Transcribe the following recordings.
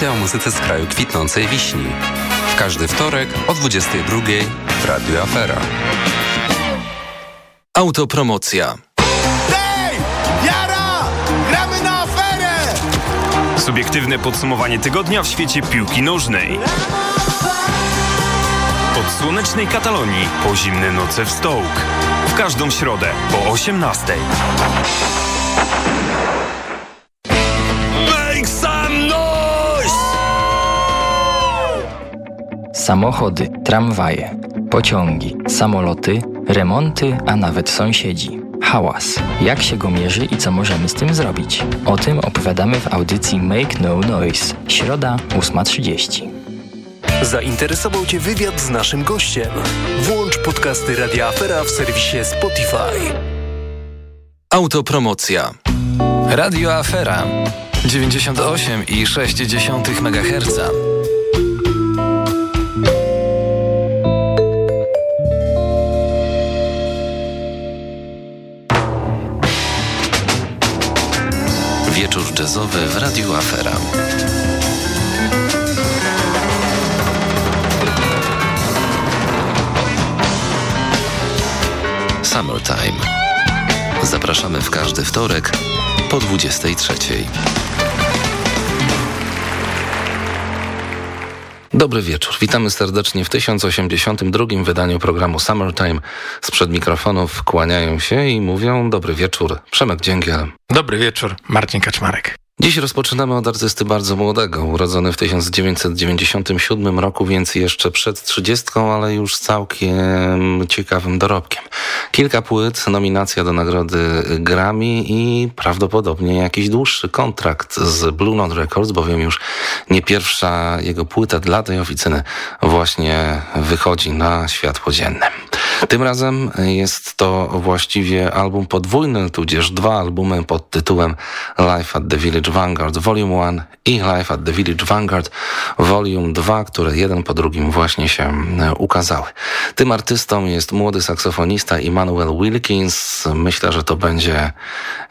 Audycja o muzyce z kraju kwitnącej wiśni. W każdy wtorek o 22 w Radio Afera. Autopromocja. Hej! Jara! Gramy na aferę! Subiektywne podsumowanie tygodnia w świecie piłki nożnej. Od słonecznej Katalonii po zimne noce w Stołk. W każdą środę po 18. Samochody, tramwaje, pociągi, samoloty, remonty, a nawet sąsiedzi. Hałas. Jak się go mierzy i co możemy z tym zrobić? O tym opowiadamy w audycji Make No Noise. Środa 8.30. Zainteresował Cię wywiad z naszym gościem? Włącz podcasty Radia Afera w serwisie Spotify. Autopromocja. Radio Afera 98,6 MHz. Jazzowy w Radiu Afera. Summertime. Zapraszamy w każdy wtorek po 23. Dobry wieczór. Witamy serdecznie w 1082 wydaniu programu Summertime. Sprzed mikrofonów kłaniają się i mówią dobry wieczór. Przemek Dzięgiel. Dobry wieczór, Marcin Kaczmarek. Dziś rozpoczynamy od artysty bardzo młodego, urodzony w 1997 roku, więc jeszcze przed trzydziestką, ale już całkiem ciekawym dorobkiem. Kilka płyt, nominacja do nagrody Grammy i prawdopodobnie jakiś dłuższy kontrakt z Blue Note Records, bowiem już nie pierwsza jego płyta dla tej oficyny właśnie wychodzi na światło dzienne. Tym razem jest to właściwie album podwójny, tudzież dwa albumy pod tytułem Life at the Village Vanguard Volume 1 i Life at the Village Vanguard Volume 2, które jeden po drugim właśnie się ukazały. Tym artystą jest młody saksofonista Immanuel Wilkins. Myślę, że to będzie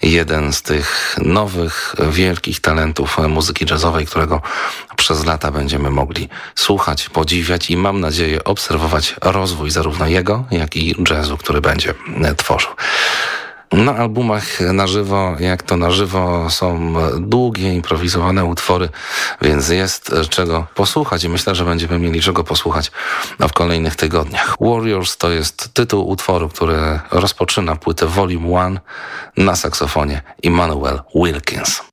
jeden z tych nowych, wielkich talentów muzyki jazzowej, którego przez lata będziemy mogli słuchać, podziwiać i mam nadzieję obserwować rozwój zarówno jego, jak i jazzu, który będzie tworzył. Na albumach na żywo, jak to na żywo, są długie, improwizowane utwory, więc jest czego posłuchać i myślę, że będziemy mieli czego posłuchać w kolejnych tygodniach. Warriors to jest tytuł utworu, który rozpoczyna płytę Volume 1 na saksofonie Immanuel Wilkins.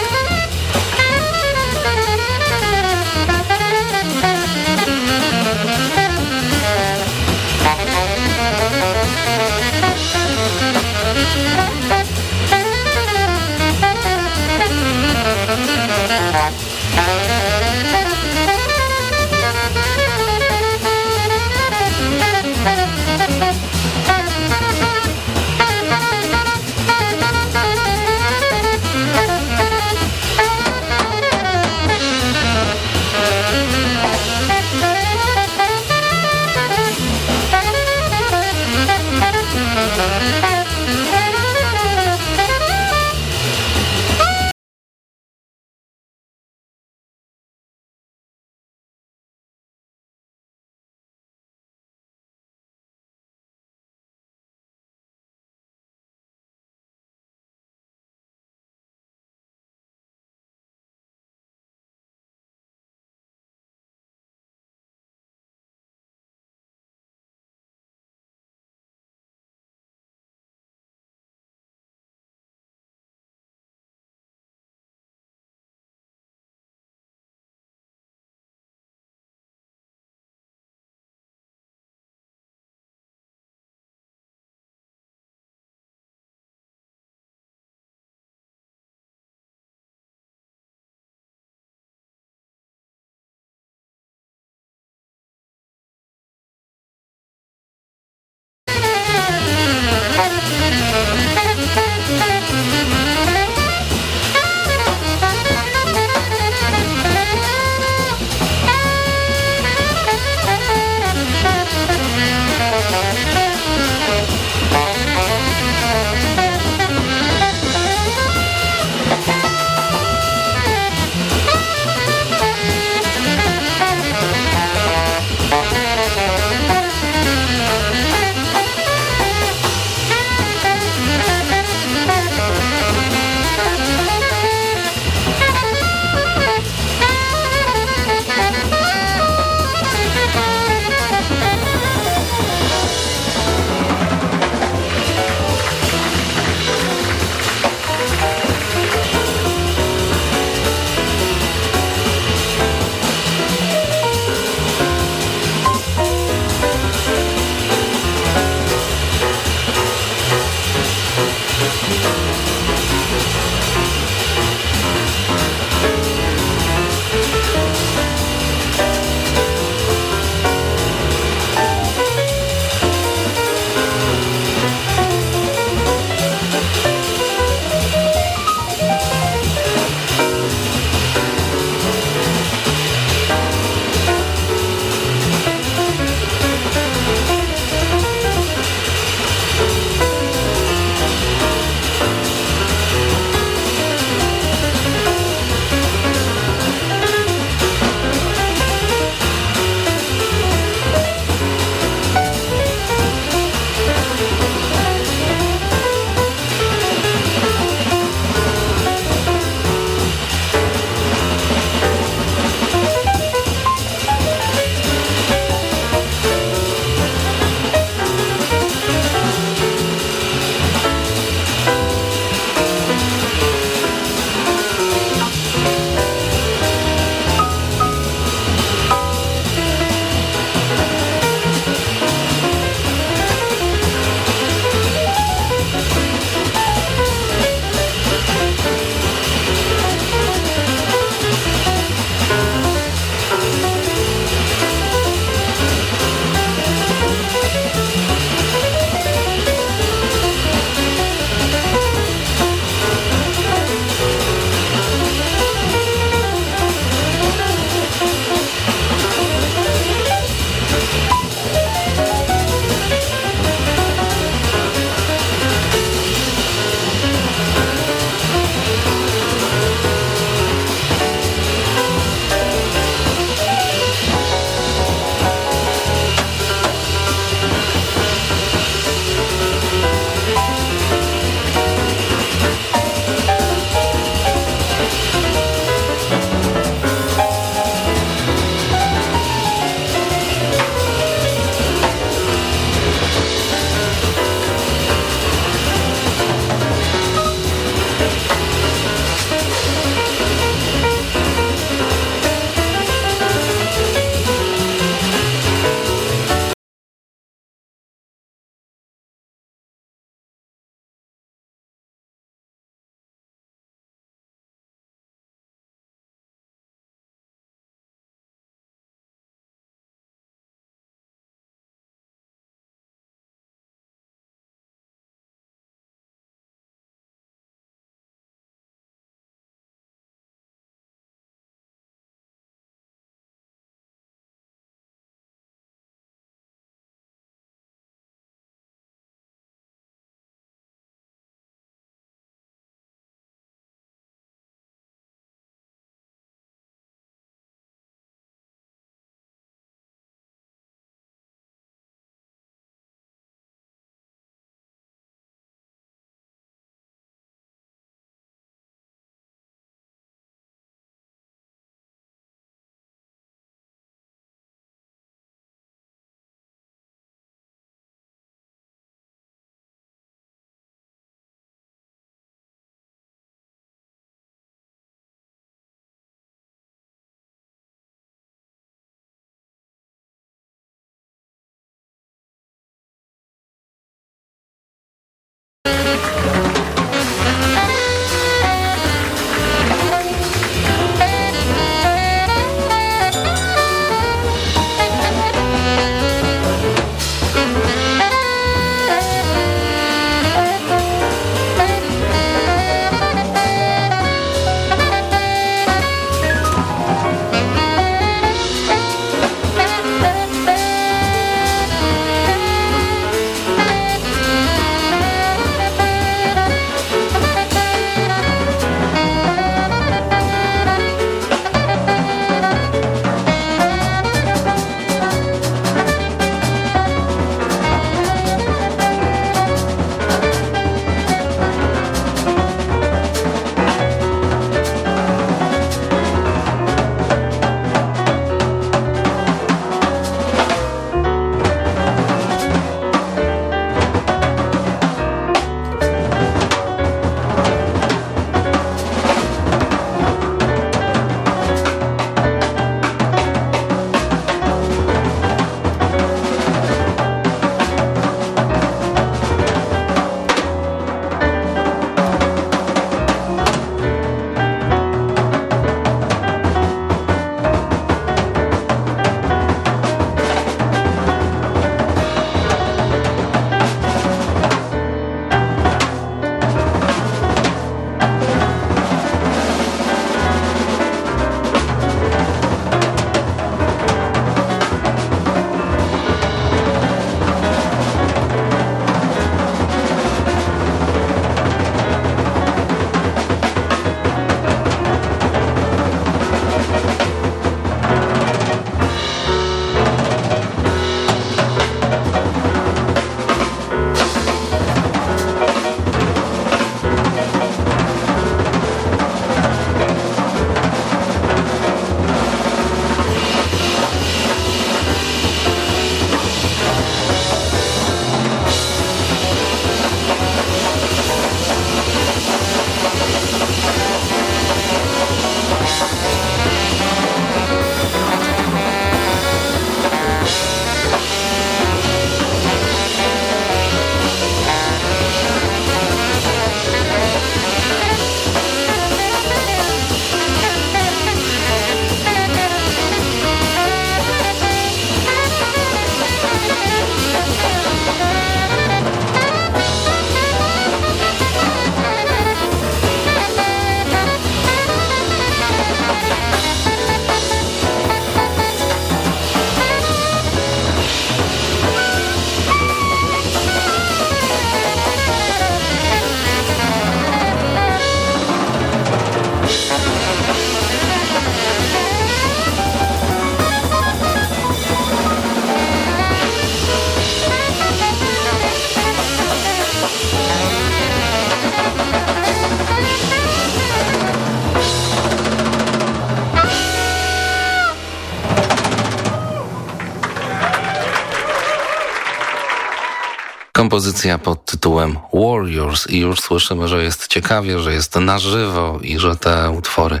Kompozycja pod tytułem Warriors i już słyszymy, że jest ciekawie, że jest na żywo i że te utwory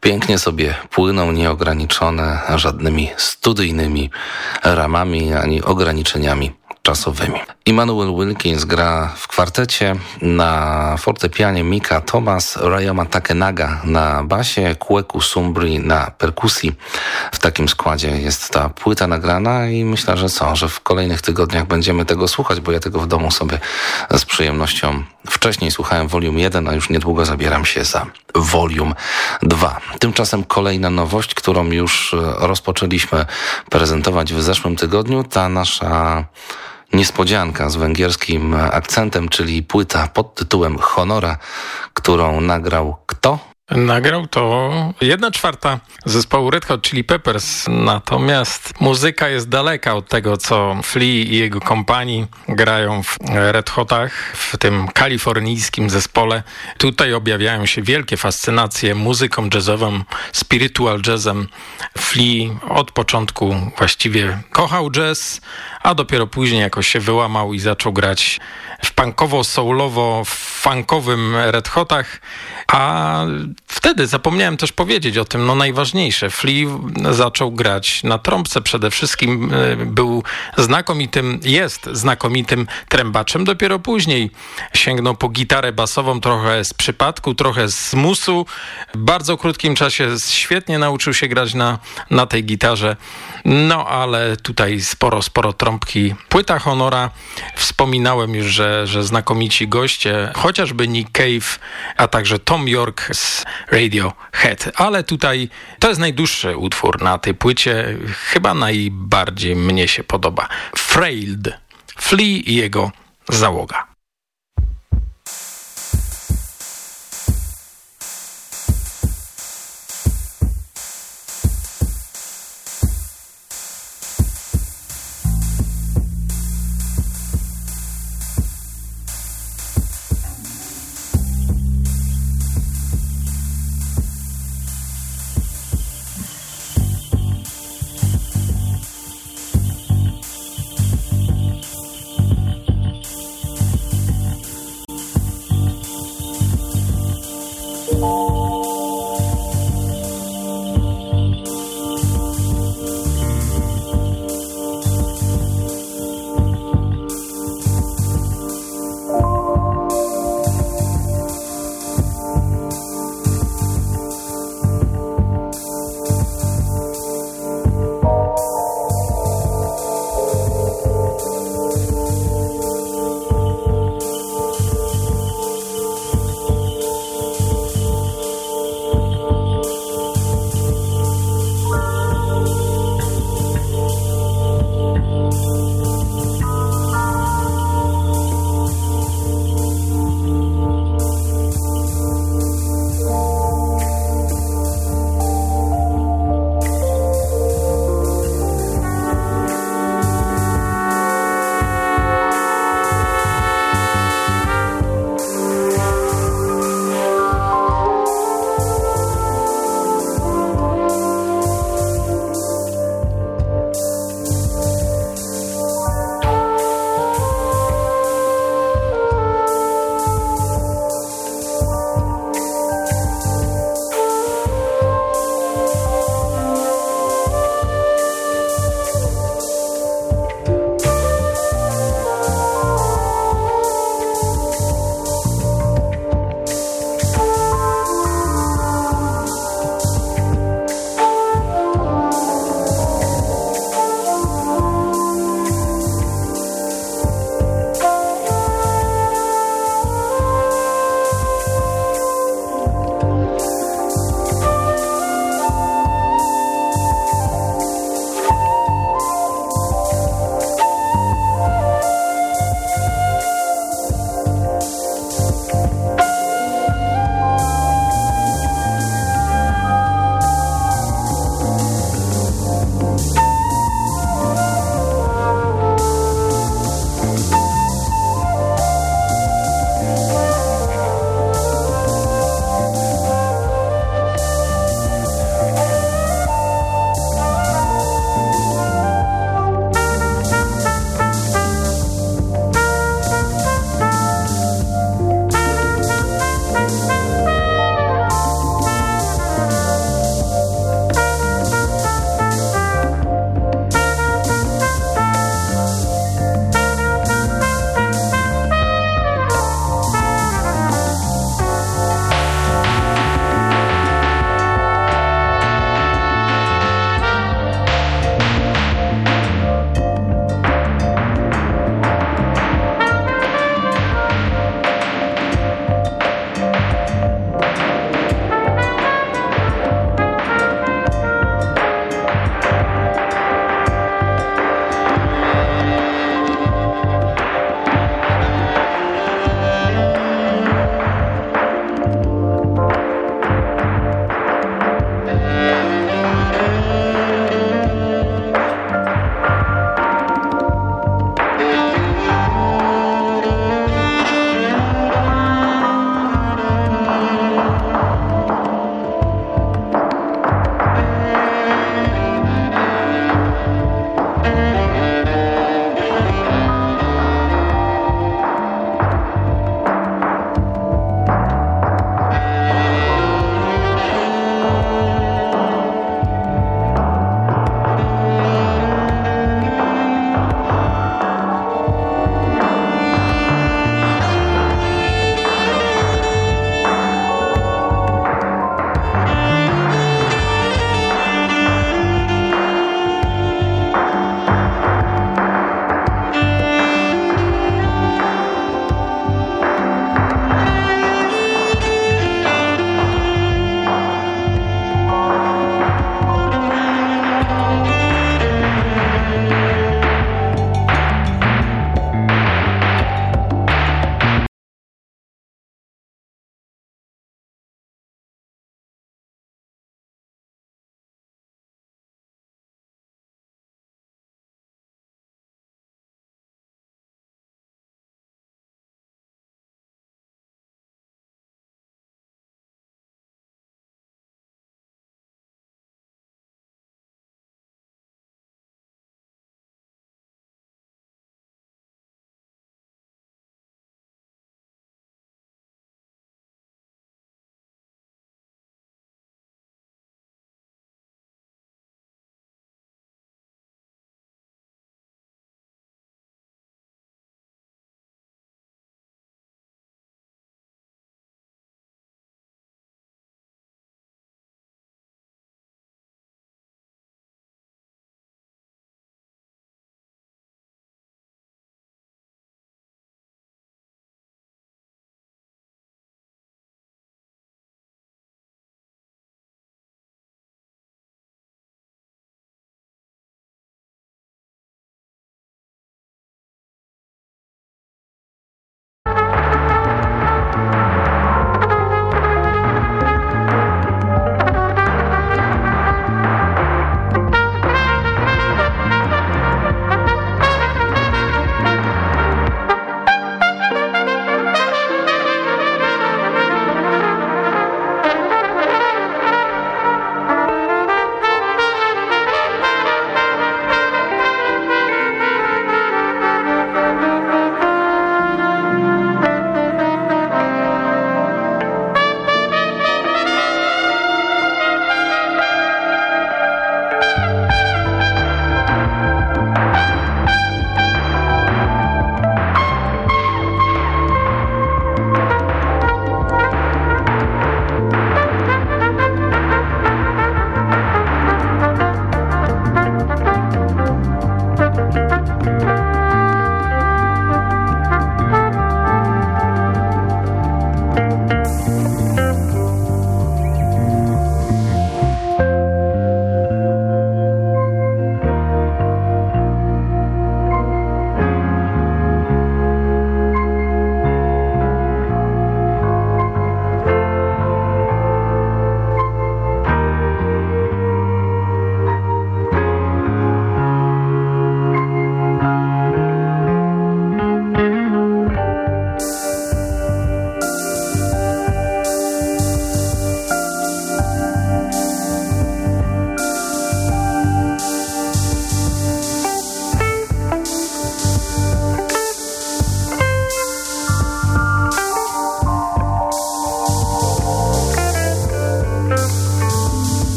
pięknie sobie płyną, nieograniczone żadnymi studyjnymi ramami ani ograniczeniami czasowymi. Immanuel Wilkins gra w kwartecie na fortepianie Mika Thomas, Rayama Takenaga na basie, Kweku Sumbri na perkusji. W takim składzie jest ta płyta nagrana i myślę, że co, że w kolejnych tygodniach będziemy tego słuchać, bo ja tego w domu sobie z przyjemnością wcześniej słuchałem Volume 1, a już niedługo zabieram się za Volume 2. Tymczasem kolejna nowość, którą już rozpoczęliśmy prezentować w zeszłym tygodniu, ta nasza niespodzianka z węgierskim akcentem, czyli płyta pod tytułem Honora, którą nagrał kto? Nagrał to jedna czwarta zespołu Red Hot Chili Peppers, natomiast muzyka jest daleka od tego, co Flea i jego kompanii grają w Red Hotach, w tym kalifornijskim zespole. Tutaj objawiają się wielkie fascynacje muzyką jazzową, spiritual jazzem. Flea od początku właściwie kochał jazz, a dopiero później jakoś się wyłamał i zaczął grać w punkowo-soulowo-funkowym Red Hotach, a wtedy zapomniałem też powiedzieć o tym, no najważniejsze, Flea zaczął grać na trąbce przede wszystkim, e, był znakomitym, jest znakomitym trębaczem, dopiero później sięgnął po gitarę basową, trochę z przypadku, trochę z musu, w bardzo krótkim czasie świetnie nauczył się grać na, na tej gitarze, no ale tutaj sporo, sporo trąbki. Płyta Honora, wspominałem już, że, że znakomici goście, chociażby Nick Cave, a także Tom York z Radiohead. Ale tutaj to jest najdłuższy utwór na tej płycie. Chyba najbardziej mnie się podoba. Frailed. Flea i jego załoga.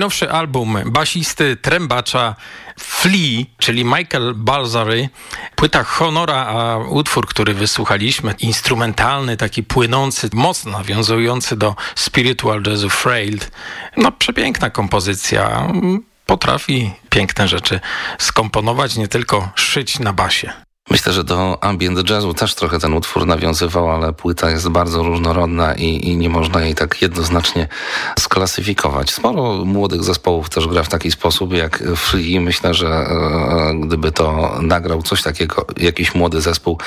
Najnowszy album basisty, trębacza Flea, czyli Michael Balzary, płyta Honora, a utwór, który wysłuchaliśmy, instrumentalny, taki płynący, mocno nawiązujący do spiritual jazzu Frailed. No przepiękna kompozycja. Potrafi piękne rzeczy skomponować, nie tylko szyć na basie. Myślę, że do ambient jazzu też trochę ten utwór nawiązywał, ale płyta jest bardzo różnorodna i, i, nie można jej tak jednoznacznie sklasyfikować. Sporo młodych zespołów też gra w taki sposób jak Free. Myślę, że e, gdyby to nagrał coś takiego, jakiś młody zespół,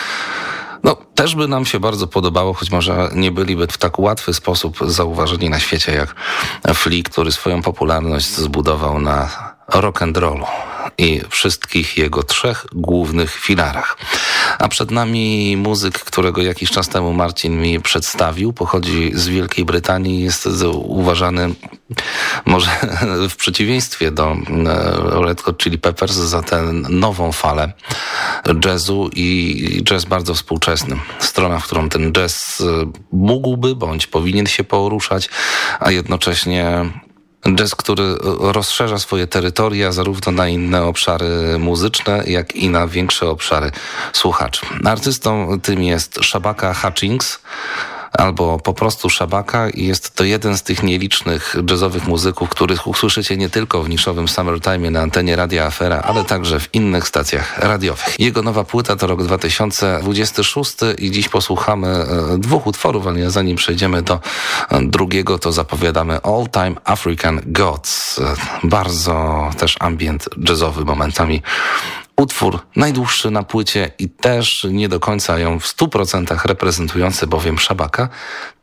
no, też by nam się bardzo podobało, choć może nie byliby w tak łatwy sposób zauważeni na świecie jak Flea, który swoją popularność zbudował na rock and rollu i wszystkich jego trzech głównych filarach. A przed nami muzyk, którego jakiś czas temu Marcin mi przedstawił, pochodzi z Wielkiej Brytanii, jest uważany może w przeciwieństwie do e, Red Hot Chili Peppers za tę nową falę jazzu i jazz bardzo współczesny. Strona, w którą ten jazz e, mógłby bądź powinien się poruszać, a jednocześnie Jazz, który rozszerza swoje terytoria zarówno na inne obszary muzyczne, jak i na większe obszary słuchaczy. Artystą tym jest Shabaka Hutchings, albo po prostu Szabaka i jest to jeden z tych nielicznych jazzowych muzyków, których usłyszycie nie tylko w niszowym Summertime na antenie Radia Afera, ale także w innych stacjach radiowych. Jego nowa płyta to rok 2026 i dziś posłuchamy e, dwóch utworów, ale zanim przejdziemy do e, drugiego, to zapowiadamy All Time African Gods. E, bardzo też ambient jazzowy momentami Utwór najdłuższy na płycie i też nie do końca ją w 100% reprezentujący, bowiem Szabaka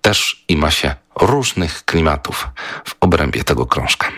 też ima się różnych klimatów w obrębie tego krążka.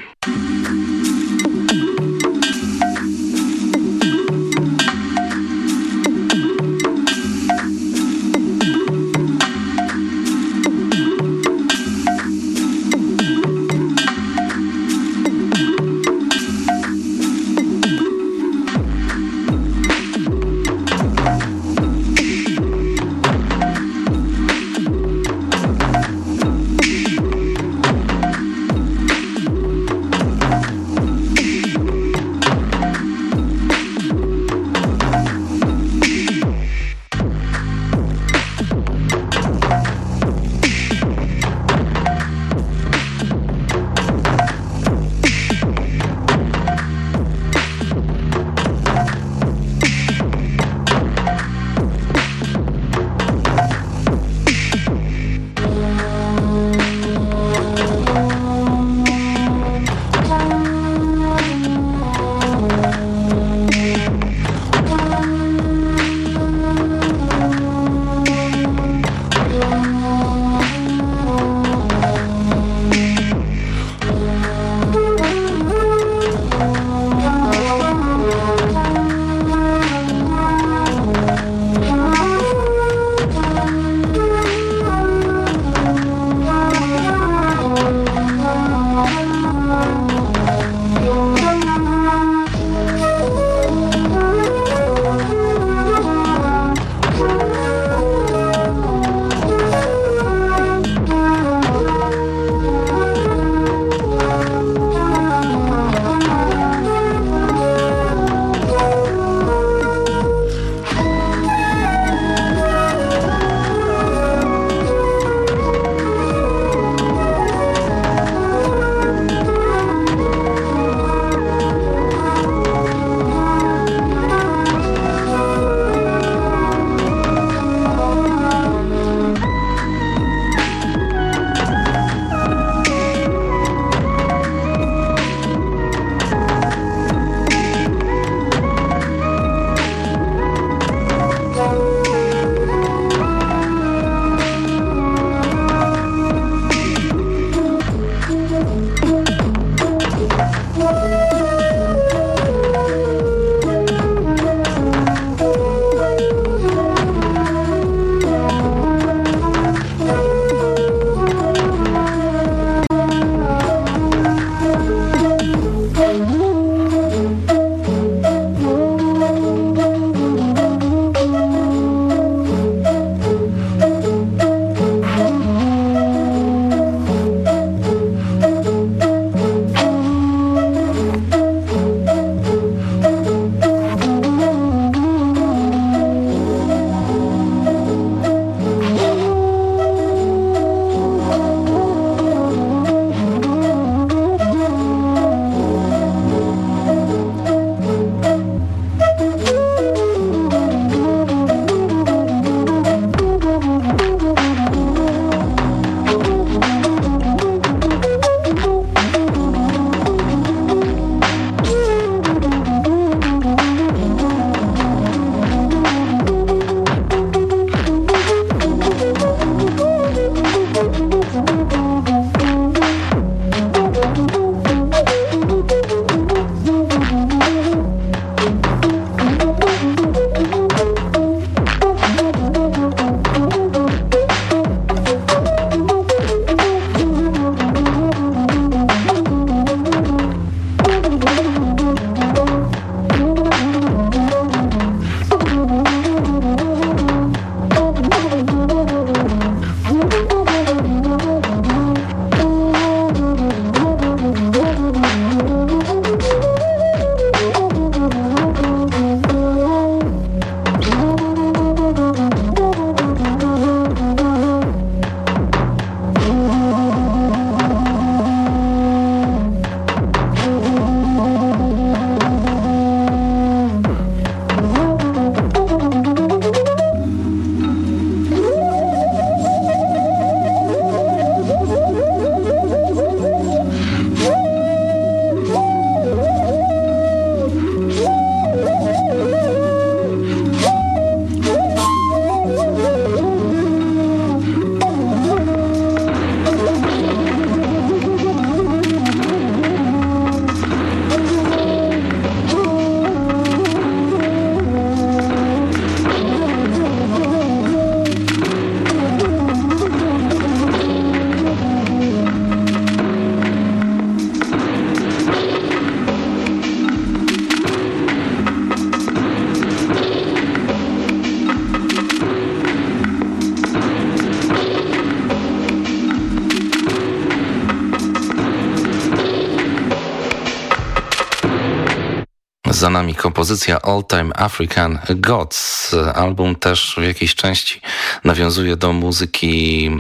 Za nami kompozycja All Time African Gods. Album też w jakiejś części nawiązuje do muzyki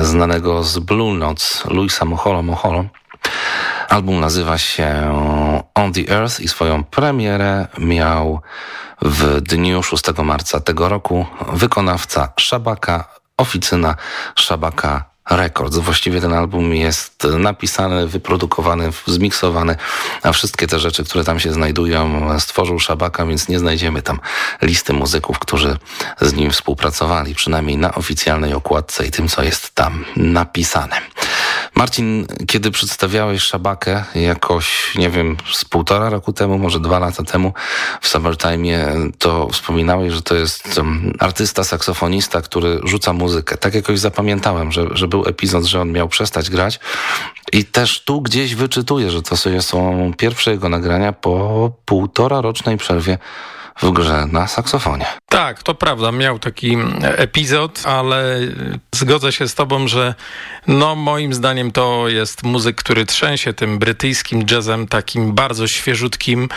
znanego z Blue Notes Luisa Moholo Moholo. Album nazywa się On the Earth i swoją premierę miał w dniu 6 marca tego roku wykonawca Szabaka, oficyna Szabaka Records. Właściwie ten album jest napisany, wyprodukowany, zmiksowany, a wszystkie te rzeczy, które tam się znajdują, stworzył Szabaka, więc nie znajdziemy tam listy muzyków, którzy z nim współpracowali, przynajmniej na oficjalnej okładce i tym, co jest tam napisane. Marcin, kiedy przedstawiałeś Szabakę jakoś, nie wiem, z półtora roku temu, może dwa lata temu w Summertime, to wspominałeś, że to jest artysta, saksofonista, który rzuca muzykę. Tak jakoś zapamiętałem, że, że był epizod, że on miał przestać grać i też tu gdzieś wyczytuję, że to są pierwsze jego nagrania po półtora rocznej przerwie w grze na saksofonie. Tak, to prawda. Miał taki epizod, ale zgodzę się z tobą, że no moim zdaniem to jest muzyk, który trzęsie tym brytyjskim jazzem, takim bardzo świeżutkim.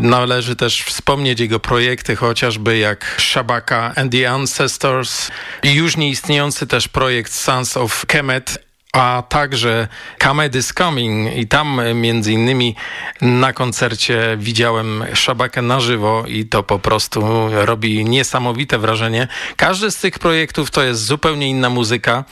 Należy też wspomnieć jego projekty, chociażby jak Shabaka and the Ancestors już nieistniejący też projekt Sons of Kemet a także Kamed is Coming i tam między innymi na koncercie widziałem Szabakę na żywo i to po prostu robi niesamowite wrażenie. Każdy z tych projektów to jest zupełnie inna muzyka.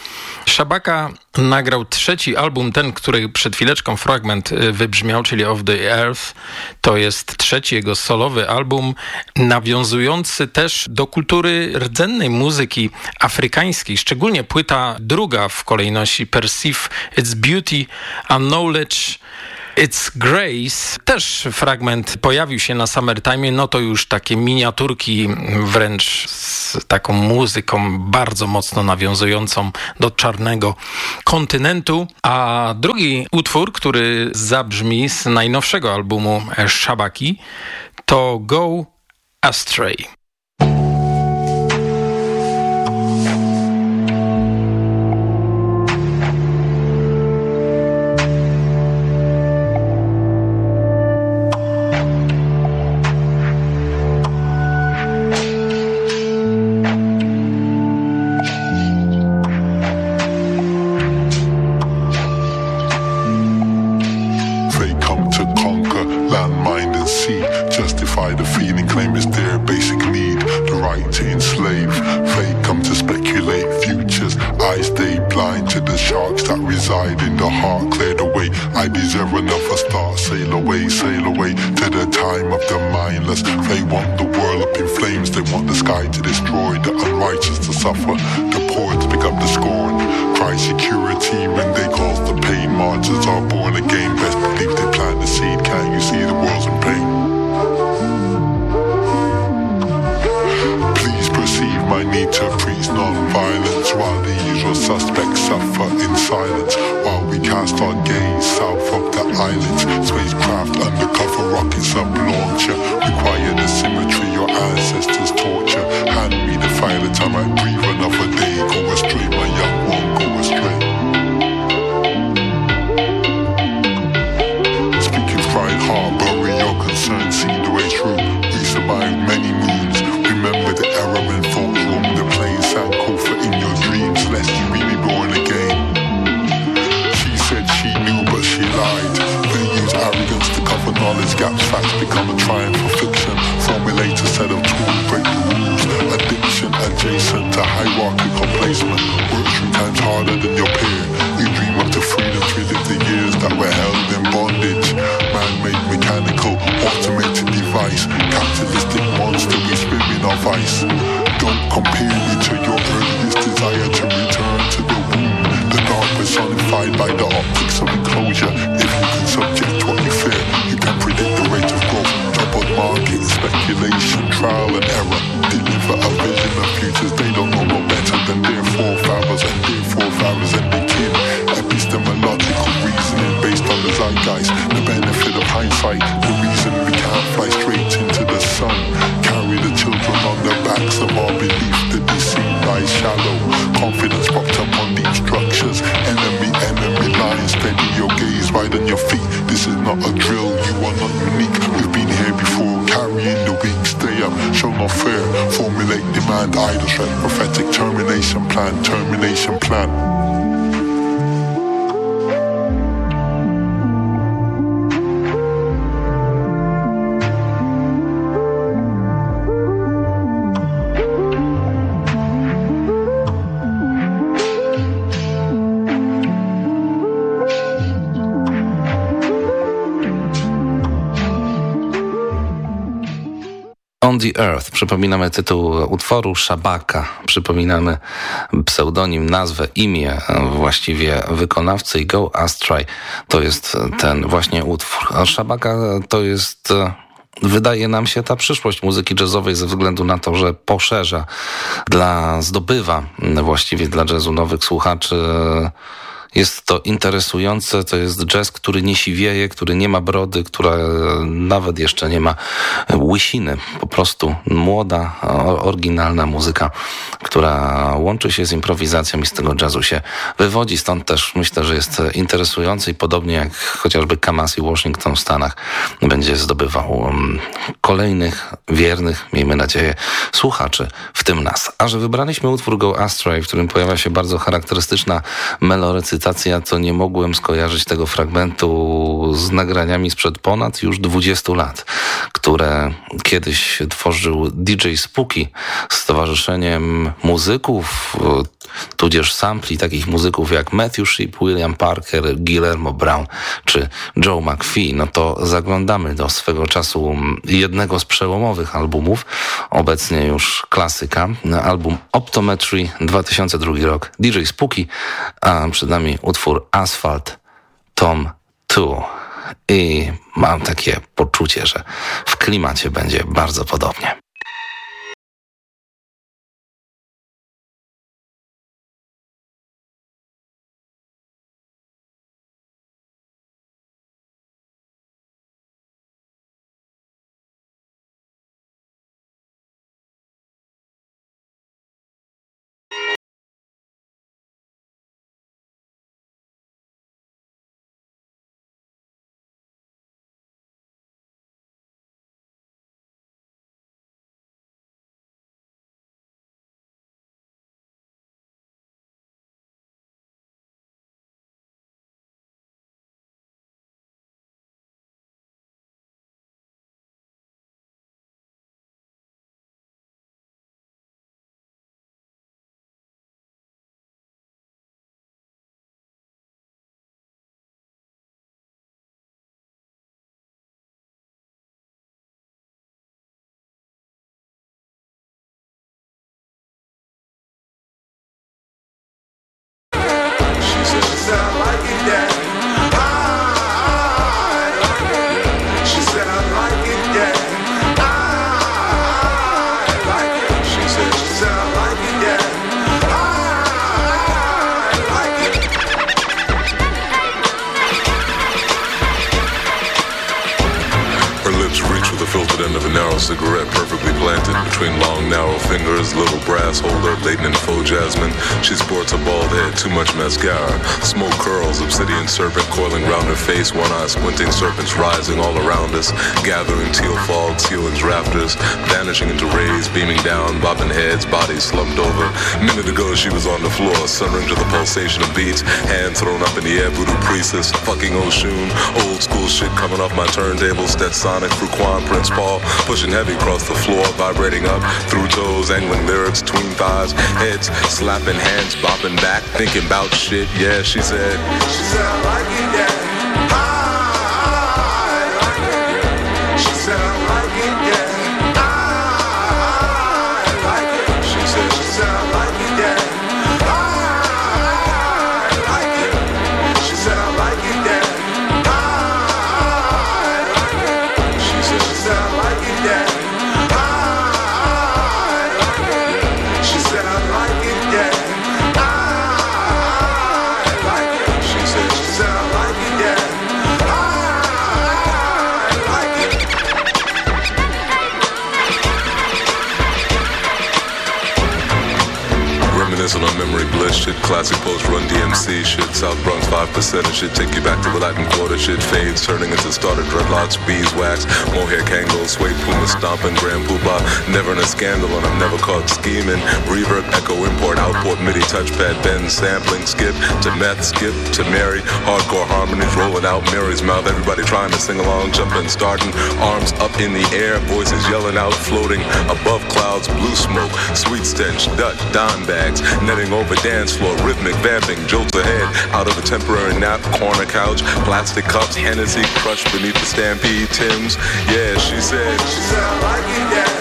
Szabaka nagrał trzeci album, ten, który przed chwileczką fragment y, wybrzmiał, czyli Of the Earth. To jest trzeci jego solowy album, nawiązujący też do kultury rdzennej muzyki afrykańskiej, szczególnie płyta druga w kolejności Perceive Its Beauty and Knowledge It's Grace, też fragment pojawił się na Summertime, no to już takie miniaturki wręcz z taką muzyką bardzo mocno nawiązującą do czarnego kontynentu. A drugi utwór, który zabrzmi z najnowszego albumu Szabaki to Go Astray. south of the islands. Spacecraft, undercover rockets up launcher. Require the symmetry your ancestors torture. Hand me the fire, of time I breathe another day. Go astray, my young one. a hierarchical placement. Work three times harder than your peer. You dream up to freedom through the years that were held in bondage. Man-made mechanical, automated device. Capitalistic monster we spinning our vice. Don't compare me to your earliest desire to return to the womb. The dark personified by the optics of hindsight, the reason we can't fly straight into the sun. Carry the children on the backs of our belief that be seen by shallow. Confidence propped up on these structures. Enemy, enemy lying, steady your gaze right on your feet. This is not a drill, you are not unique. We've been here before, carrying the weak. Stay up, show no fear, formulate demand, idle threat. prophetic termination plan, termination plan. The Earth. Przypominamy tytuł utworu Szabaka. Przypominamy pseudonim, nazwę, imię właściwie wykonawcy i Go Astray to jest ten właśnie utwór. Szabaka to jest wydaje nam się ta przyszłość muzyki jazzowej ze względu na to, że poszerza dla, zdobywa właściwie dla jazzu nowych słuchaczy jest to interesujące, to jest jazz, który nie siwieje, który nie ma brody, która nawet jeszcze nie ma łysiny. Po prostu młoda, oryginalna muzyka, która łączy się z improwizacją i z tego jazzu się wywodzi. Stąd też myślę, że jest interesujący i podobnie jak chociażby Kamasi Washington w Stanach będzie zdobywał um, kolejnych, wiernych, miejmy nadzieję, słuchaczy, w tym nas. A że wybraliśmy utwór Go Astray, w którym pojawia się bardzo charakterystyczna melorecytacja medytacja, nie mogłem skojarzyć tego fragmentu z nagraniami sprzed ponad już 20 lat, które kiedyś tworzył DJ Spooky z Stowarzyszeniem Muzyków, tudzież sampli takich muzyków jak Matthew Sheep, William Parker, Guillermo Brown czy Joe McPhee. No to zaglądamy do swego czasu jednego z przełomowych albumów, obecnie już klasyka, album Optometry 2002 rok, DJ Spooky, a przed nami utwór Asphalt Tom 2 i mam takie poczucie, że w klimacie będzie bardzo podobnie. Between long, narrow fingers, little brass holder laden in faux jasmine. She sports a bald head, too much mascara. Smoke curls, obsidian serpent coiling round her face, one eye squinting, serpents rising all around us, gathering teal fog, ceilings, rafters, vanishing into rays, beaming down, bobbing heads, bodies slumped over. A Minute ago she was on the floor, sunring to the pulsation of beats, hands thrown up in the air, voodoo priestess, fucking Oshun, old school shit coming off my turntables, that sonic, Fruquan, Prince Paul, pushing heavy across the floor, vibrating up through toes, angling lyrics, tween thighs, heads, slapping hands, bopping back, thinking about shit. Yeah, she said. She said I like it, yeah. Classic post-run DMC shit. South Bronx 5% and shit. Take you back to the Latin Quarter shit. Fades turning into starter dreadlocks, beeswax, mohair Kangol, suede puma stomping, grand poobah. Never in a scandal and I'm never caught scheming. Reverb, echo, import, output, MIDI, touchpad, bend, sampling, skip to meth, skip to Mary. Hardcore harmonies rolling out Mary's mouth. Everybody trying to sing along, jumping, starting, arms up in the air, voices yelling out, floating above clouds, blue smoke, sweet stench, Dutch, dime bags, netting over dance floor, rhythmic vamping, jolts ahead, out of a temporary nap, corner couch, plastic cups, Hennessy crushed beneath the stampede Tim's. Yeah, she said, she said, I like it, yeah.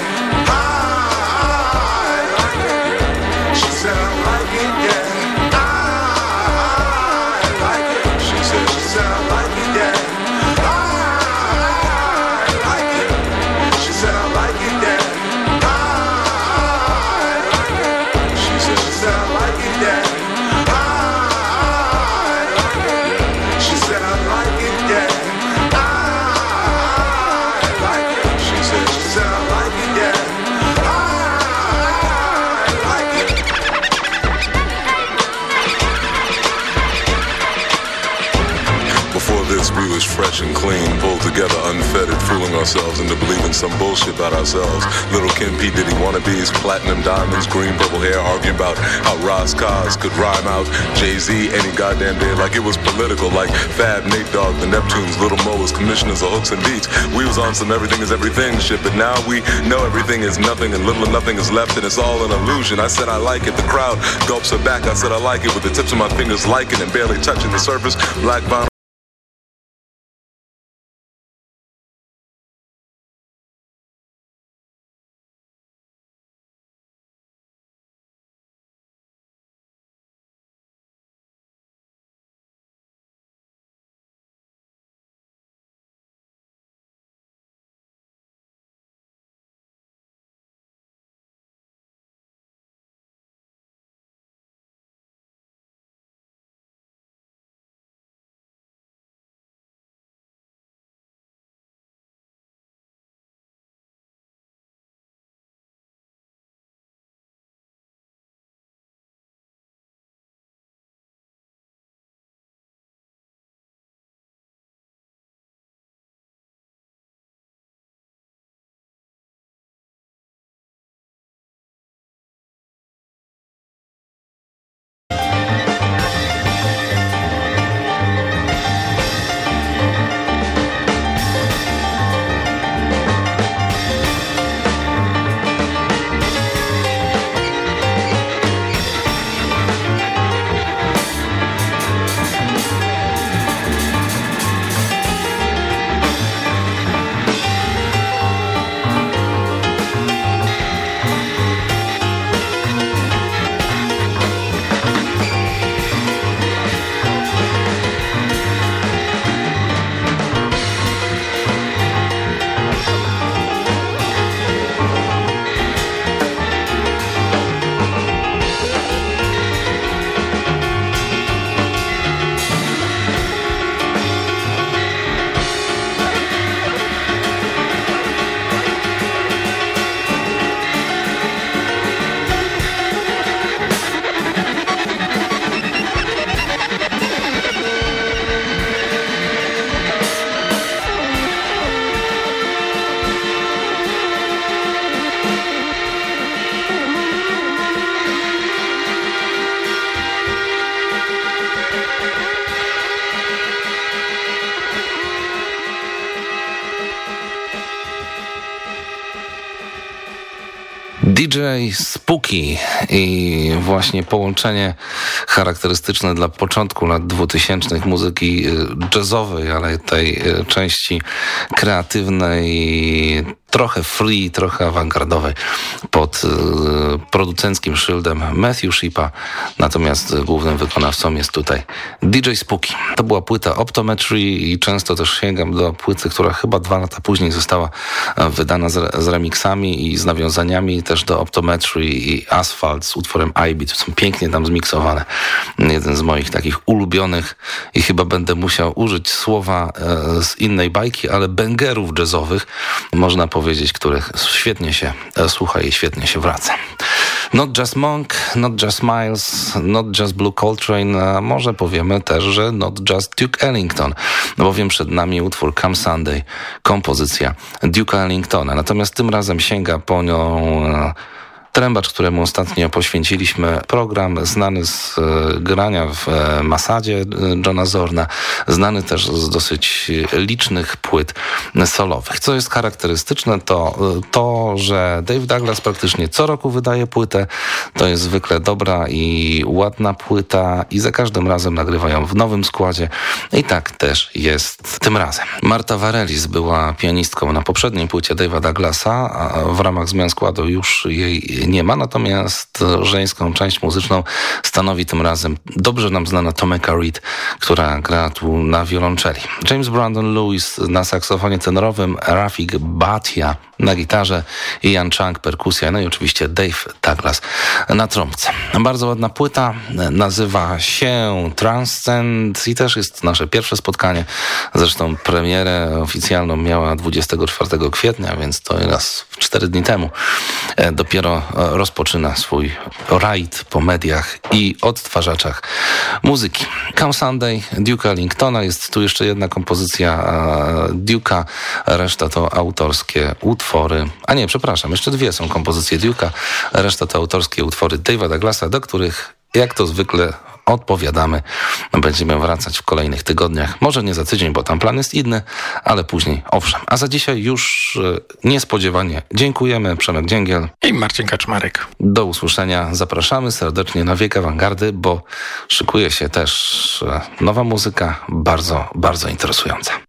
Fresh and clean, pulled together, unfettered, fooling ourselves into believing some bullshit about ourselves. Little Kim P. Diddy wannabes, platinum diamonds, green purple hair, arguing about how Ross Cos could rhyme out Jay-Z any goddamn day like it was political, like Fab, Nate Dogg, the Neptunes, Little Mo was commissioners of hooks and beats. We was on some everything is everything shit, but now we know everything is nothing and little or nothing is left and it's all an illusion. I said I like it, the crowd gulps her back. I said I like it with the tips of my fingers liking and barely touching the surface. Black vinyl. I właśnie połączenie charakterystyczne dla początku lat 2000 muzyki y, jazzowej, ale tej y, części kreatywnej, trochę free, trochę awangardowej pod y, producenckim szyldem Matthew Shipa, natomiast głównym wykonawcą jest tutaj DJ Spooky. To była płyta Optometry i często też sięgam do płyty, która chyba dwa lata później została e, wydana z, z remixami i z nawiązaniami też do Optometry i Asphalt z utworem iBeat. Są pięknie tam zmiksowane. Jeden z moich takich ulubionych i chyba będę musiał użyć słowa e, z innej bajki, ale bęgerów jazzowych, można powiedzieć powiedzieć, których świetnie się słucha i świetnie się wraca. Not Just Monk, Not Just Miles, Not Just Blue Coltrane, a może powiemy też, że Not Just Duke Ellington, no bowiem przed nami utwór Come Sunday, kompozycja Duke'a Ellingtona. Natomiast tym razem sięga po nią e, Trębacz, któremu ostatnio poświęciliśmy program, znany z e, grania w e, Masadzie e, Johna Zorna, znany też z dosyć licznych płyt solowych. Co jest charakterystyczne, to to, że Dave Douglas praktycznie co roku wydaje płytę. To jest zwykle dobra i ładna płyta i za każdym razem nagrywają w nowym składzie. I tak też jest tym razem. Marta Varelis była pianistką na poprzedniej płycie Dave'a Douglasa, a w ramach zmian składu już jej nie ma, natomiast żeńską część muzyczną stanowi tym razem dobrze nam znana Tomeka Reed, która gra tu na wiolonczeli. James Brandon Lewis na saksofonie tenorowym, Rafik Batia na gitarze Ian Chang perkusja, no i oczywiście Dave Douglas na trąbce. Bardzo ładna płyta, nazywa się Transcend i też jest nasze pierwsze spotkanie. Zresztą premierę oficjalną miała 24 kwietnia, więc to raz w 4 dni temu. E, dopiero rozpoczyna swój rajd po mediach i odtwarzaczach muzyki. Come Sunday Duke'a Ellingtona. Jest tu jeszcze jedna kompozycja Duke'a, reszta to autorskie utwory. A nie, przepraszam, jeszcze dwie są kompozycje Duke'a, reszta to autorskie utwory Dave'a Douglasa, do których jak to zwykle odpowiadamy. Będziemy wracać w kolejnych tygodniach. Może nie za tydzień, bo tam plan jest inny, ale później owszem. A za dzisiaj już e, niespodziewanie dziękujemy. Przemek Dzięgiel i Marcin Kaczmarek. Do usłyszenia. Zapraszamy serdecznie na Wiek Awangardy, bo szykuje się też e, nowa muzyka, bardzo, bardzo interesująca.